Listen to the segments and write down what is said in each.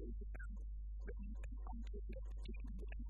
to them, written and unpublished,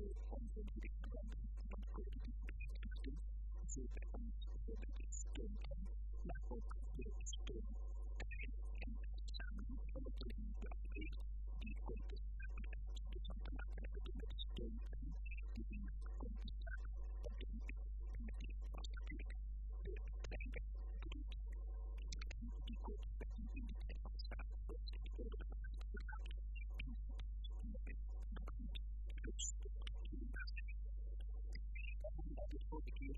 Thank you.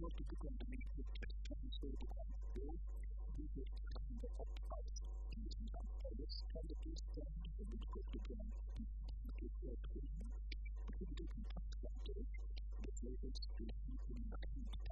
want to become the next best transfer to come through, we will become the hot house. And this is how others try to do things to be good to them. To feel clean, to be good to them. The servants to be good to them.